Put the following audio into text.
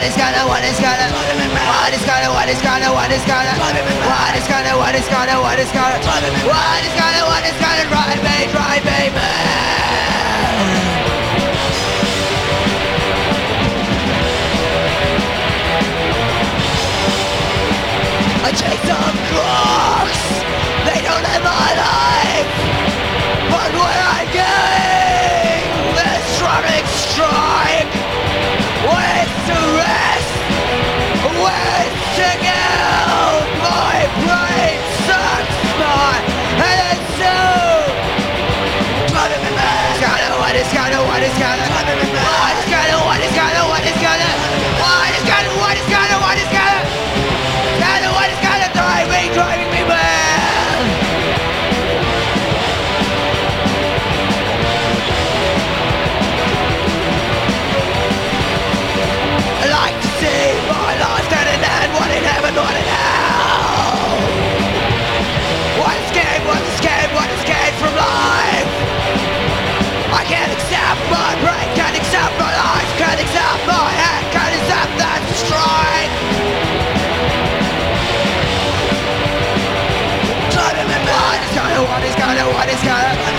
what is gonna, what is gonna, what is gonna, what is gonna, what is gonna, what is gonna, what is gonna, what is gonna, what is gonna, what is gonna drive me, drive me mad. I chase some cross. It's got. I just gotta.